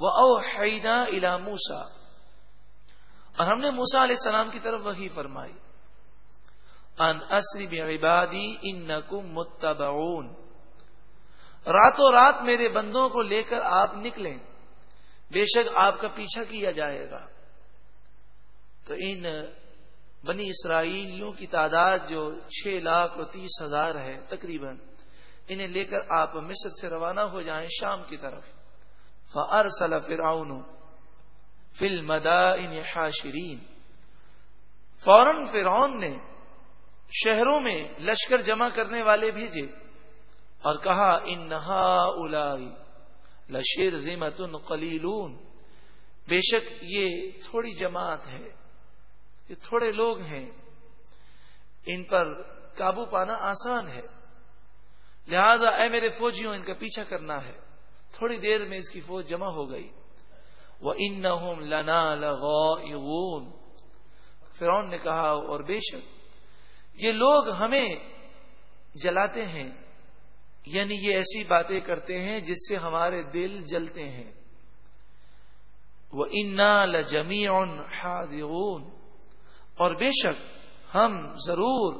وہ اوحینا الا موسا اور ہم نے موسا علیہ السلام کی طرف وہی فرمائی۔ ان اسری بعبادی انکم متبعون۔ راتوں رات میرے بندوں کو لے کر آپ نکلیں۔ بے شک آپ کا پیچھا کیا جائے گا۔ تو ان بنی اسرائیلیوں کی تعداد جو چھ لاکھ اور تیس ہزار ہے تقریباً، انہیں لے کر آپ مصر سے روانہ ہو جائیں شام کی طرف۔ فر صلا فراؤن فل مدا ان حاشرین۔ فوراً فرعون نے شہروں میں لشکر جمع کرنے والے بھیجے اور کہا، ان نہا الائی لشیر ذمت قلیلون۔ بے شک یہ تھوڑی جماعت ہے، یہ تھوڑے لوگ ہیں، ان پر قابو پانا آسان ہے۔ لہذا اے میرے فوجیوں، ان کا پیچھا کرنا ہے۔ تھوڑی دیر میں اس کی فوج جمع ہو گئی۔ وہ ان لنا لغون فرون نے کہا، اور بے شک، یہ لوگ ہمیں جلاتے ہیں یعنی یہ ایسی باتیں کرتے ہیں جس سے ہمارے دل جلتے ہیں۔ وہ انا لجمی اور بے شک، ہم ضرور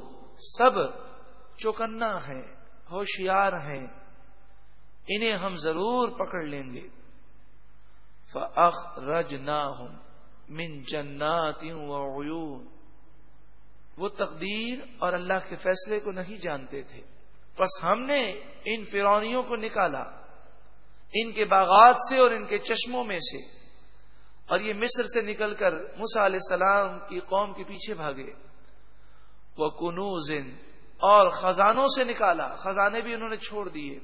سب چوکنا ہے ہوشیار ہیں۔ انہیں ہم ضرور پکڑ لیں گے۔ فخ رج نہ من جنات وہ تقدیر اور اللہ کے فیصلے کو نہیں جانتے تھے۔ بس ہم نے ان فرونیوں کو نکالا، ان کے باغات سے اور ان کے چشموں میں سے۔ اور یہ مصر سے نکل کر مسا علیہ السلام کی قوم کے پیچھے بھاگے۔ وہ کنوز اور خزانوں سے نکالا، خزانے بھی انہوں نے چھوڑ دیے۔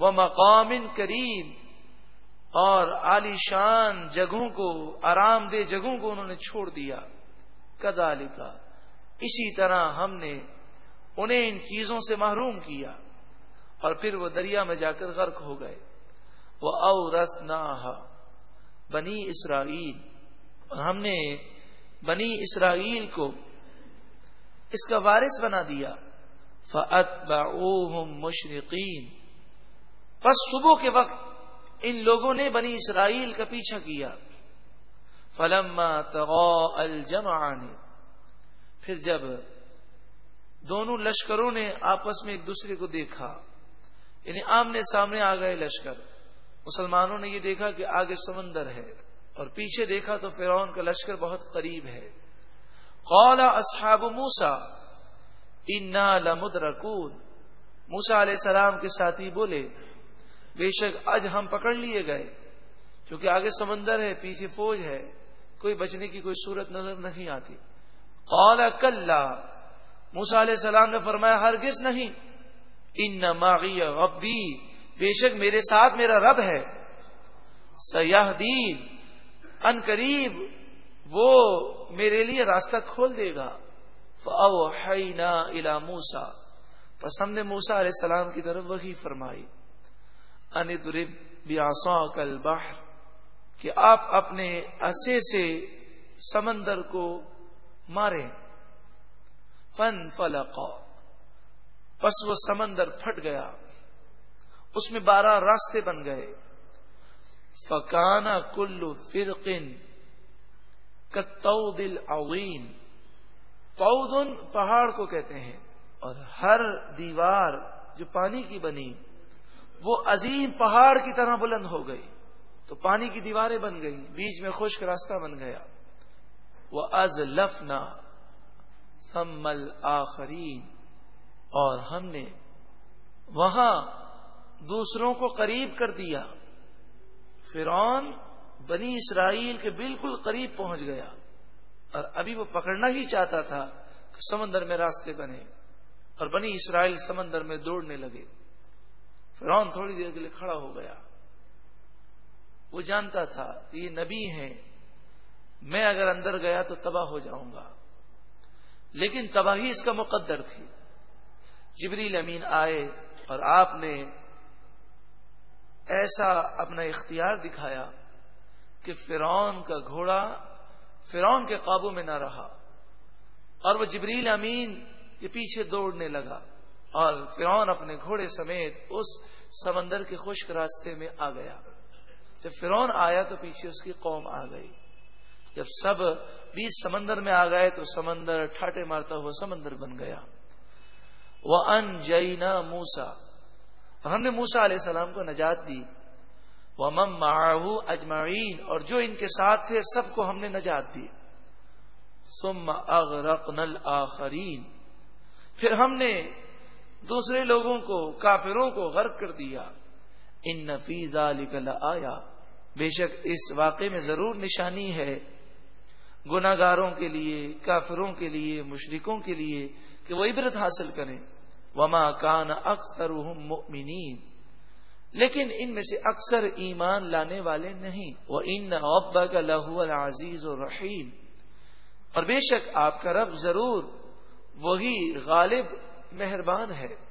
وہ مقام کریم۔ اور عالی شان جگہوں کو، آرام دہ جگہوں کو انہوں نے چھوڑ دیا۔ کدالی کا اسی طرح ہم نے انہیں ان چیزوں سے محروم کیا۔ اور پھر وہ دریا میں جا کر غرق ہو گئے۔ وہ او رس بنی اسرائیل۔ اور ہم نے بنی اسرائیل کو اس کا وارث بنا دیا۔ فعت مشرقین بس صبح کے وقت ان لوگوں نے بنی اسرائیل کا پیچھا کیا۔ فلما الجمعان، پھر جب دونوں لشکروں نے آپس میں ایک دوسرے کو دیکھا یعنی آمنے سامنے آ گئے لشکر۔ مسلمانوں نے یہ دیکھا کہ آگے سمندر ہے اور پیچھے دیکھا تو فرعون کا لشکر بہت قریب ہے۔ قولا اصحاب موسا انا لمد رکون موسا علیہ السلام کے ساتھی بولے بے شک آج ہم پکڑ لیے گئے۔ کیونکہ آگے سمندر ہے، پیچھے فوج ہے، کوئی بچنے کی کوئی صورت نظر نہیں آتی۔ قولا کل موسا علیہ السلام نے فرمایا، ہرگز نہیں۔ ان نماغی ربی۔ بے شک میرے ساتھ میرا رب ہے۔ سیاح دین ان قریب۔ وہ میرے لیے راستہ کھول دے گا۔ الا موسا بس ہم نے موسا علیہ السلام کی طرف وہی فرمائی۔ بیاسا کل باہر کہ آپ اپنے عصے سے سمندر کو ماریں۔ فن فلقا پس وہ سمندر پھٹ گیا۔ اس میں بارہ راستے بن گئے۔ فکانا کلو فرقن کتو دل اوین پودن پہاڑ کو کہتے ہیں، اور ہر دیوار جو پانی کی بنی وہ عظیم پہاڑ کی طرح بلند ہو گئی تو پانی کی دیواریں بن گئی بیچ میں خشک راستہ بن گیا۔ وہ از لفنا سمل آخرین اور ہم نے وہاں دوسروں کو قریب کر دیا۔ فرعون بنی اسرائیل کے بالکل قریب پہنچ گیا۔ اور ابھی وہ پکڑنا ہی چاہتا تھا کہ سمندر میں راستے بنے۔ اور بنی اسرائیل سمندر میں دوڑنے لگے۔ فرعون تھوڑی دیر کے لیے کھڑا ہو گیا۔ وہ جانتا تھا کہ یہ نبی ہیں۔ میں اگر اندر گیا تو تباہ ہو جاؤں گا۔ لیکن تباہی اس کا مقدر تھی۔ جبریل امین آئے اور آپ نے ایسا اپنا اختیار دکھایا کہ فرعون کا گھوڑا فرعون کے قابو میں نہ رہا اور وہ جبریل امین کے پیچھے دوڑنے لگا۔ اور فرعون اپنے گھوڑے سمیت اس سمندر کے خشک راستے میں آ گیا۔ جب فرون آیا تو پیچھے اس کی قوم آ گئی۔ جب سب بیس سمندر میں آ گئے تو سمندر ٹھاٹے مارتا ہوا سمندر بن گیا۔ وہ ان جینا موسا اور ہم نے موسا علیہ السلام کو نجات دی۔ وہ مم ماہو اجمعین اور جو ان کے ساتھ تھے، سب کو ہم نے نجات دی۔ سم اغرقن الاخرین پھر ہم نے دوسرے لوگوں کو، کافروں کو غرق کر دیا۔ ان نفیز آیا بے شک اس واقعے میں ضرور نشانی ہے۔ گناگاروں کے لیے، کافروں کے لیے، مشرکوں کے لیے کہ وہ عبرت حاصل کریں۔ وما کان اکثر مؤمنین۔ لیکن ان میں سے اکثر ایمان لانے والے نہیں۔ وہ ان ابا کا لہو العزیز و رحیم اور بے شک آپ کا رب ضرور وہی غالب مہربان ہے۔